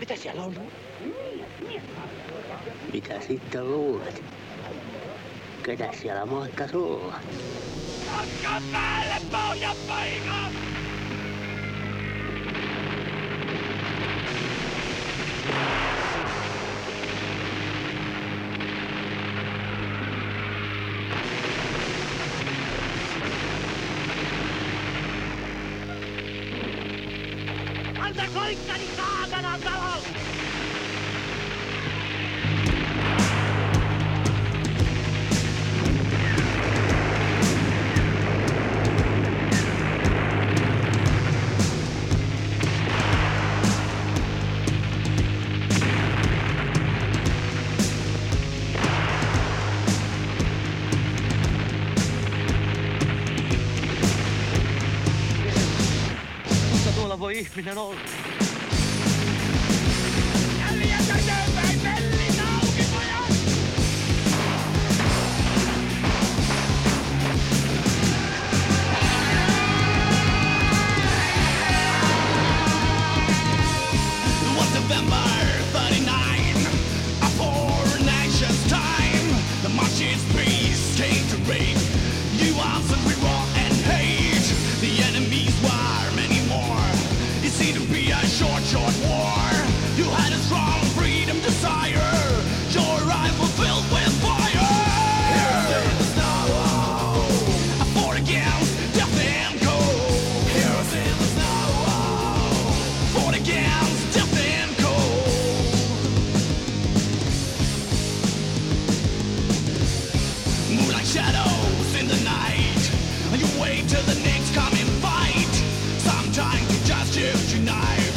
Mitä siellä on? Mitä sitten luulet? Ketä siellä mahtaisi olla? Otka päälle なんだこいつかにカーガの頭を voyez, mais non, non. Egyptian night.